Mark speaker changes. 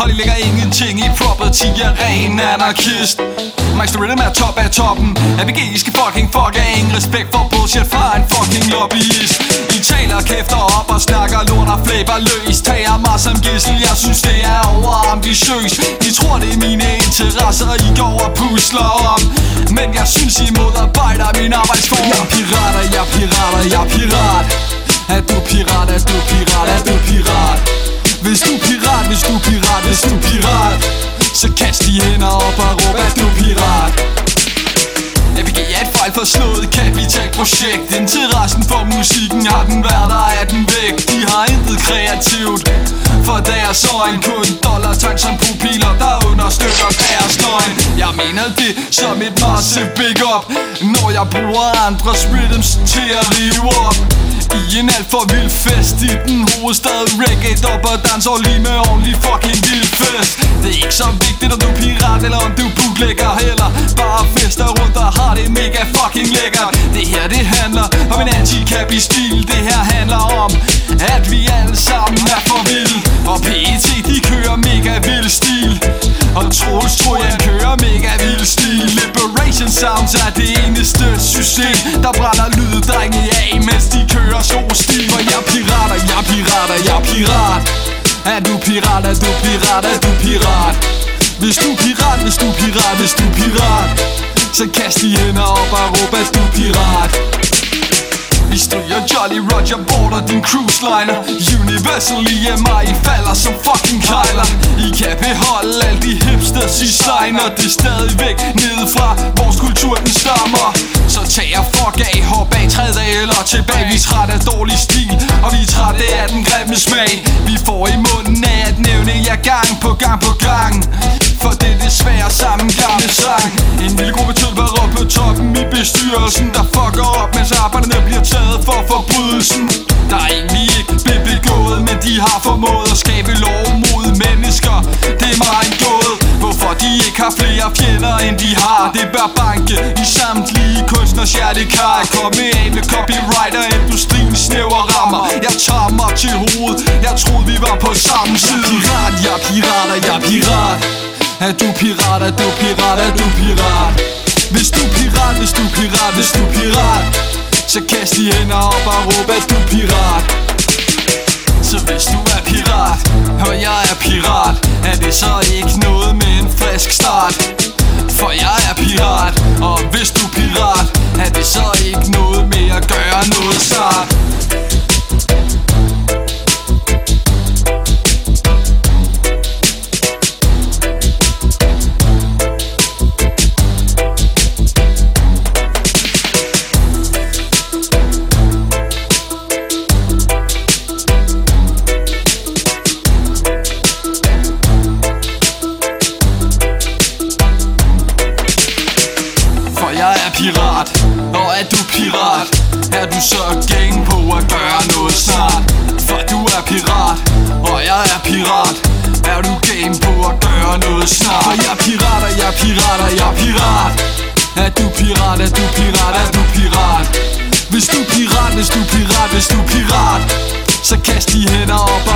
Speaker 1: Holly lægger ingenting i. Property Jeg er ren anarkist. Master Rhythm er top af toppen. ABG I skal fucking fuck af ingen respekt for bullshit fra en fucking lobbyist. I taler kæfter op og snakker lort og flæber løs. Tager mig som gissel, jeg synes det er overambitiøs. I tror det er mine interesser, I går og pusler om. Men jeg synes I modarbejder min arbejdsform. Jeg er pirater, jeg er pirater, jeg er pirat. Er du pirat, er du pirat, er du hvis du pirat, hvis du pirat, hvis du pirat Så kast de hænder op og råb, at du pirat. ABG et fejlforslået kapitalprojekt Interessen for musikken har den været der er den væk. De har intet kreativt For deres øjne. Kun dollartegn som pupiller Der understøtter deres løgn. Jeg mener det som et massive big up Når jeg bruger andres rhythms til at rive op i en alt for vild fest. I den hovedstad Reggae, dop og danser lige med ordentlig fucking vild fest. Det er ikke så vigtigt om du er pirat eller om du er bootlegger Heller. Bare fester rundt og har det mega fucking lækkert. Det her det handler om en anti stil. Det her handler om at vi er Liberation Sounds er det eneste system Der brænder lyddrenge af mens de kører så stil For jeg er pirater, jeg pirater, jeg pirat. Er du pirat, er du pirat, er du pirat? Hvis du pirat, hvis du pirat, hvis du pirat Så kast de hænder op og råb, at du pirat stryger Jolly Roger border din cruise liner. Universal EMI falder som fucking kejler I kan beholde alle de hipsters I signer. Det er stadigvæk nedefra Vores kultur den stammer. Så tag og fuck af Hop af træd af eller tilbage. Vi er træt af dårlig stil Og vi er træt af den grimme smag. Vi får i munden af at nævne jer gang på gang på gang. For det er desværre samme gamle sang. En lille gruppe tølper på toppen i bestyrelsen Der så mens arbejderne bliver taget for forbrydelsen. Der er egentlig ikke blevet begået Men de har formået at skabe lov mod mennesker. Det er mig en gåde. Hvorfor de ikke har flere fjender end de har Det bør banke. I samtlige kunstners hjertekar. Komme af med copyright og industriens snævre rammer. Jeg tager mig til hovedet. Jeg troede vi var på samme side. Pirat, jeg er pirat, og jeg er pirat. Er du pirat, er du pirat, er du pirat? Hvis du pirat, hvis du pirat, hvis du pirat. Så kast de hænder op og råb, at du er pirat. Så hvis du er pirat, og jeg er pirat Er det så pirat, og er du pirat? Er du så gang på at gøre noget snart For du er pirat, og jeg er pirat. Er du game på at gøre noget snart For jeg er pirat, og jeg er pirat, og jeg er pirat. Er du pirat, er du pirat, er du pirat? Hvis du er pirat, hvis du er pirat, hvis du er pirat Så kast de hænder op og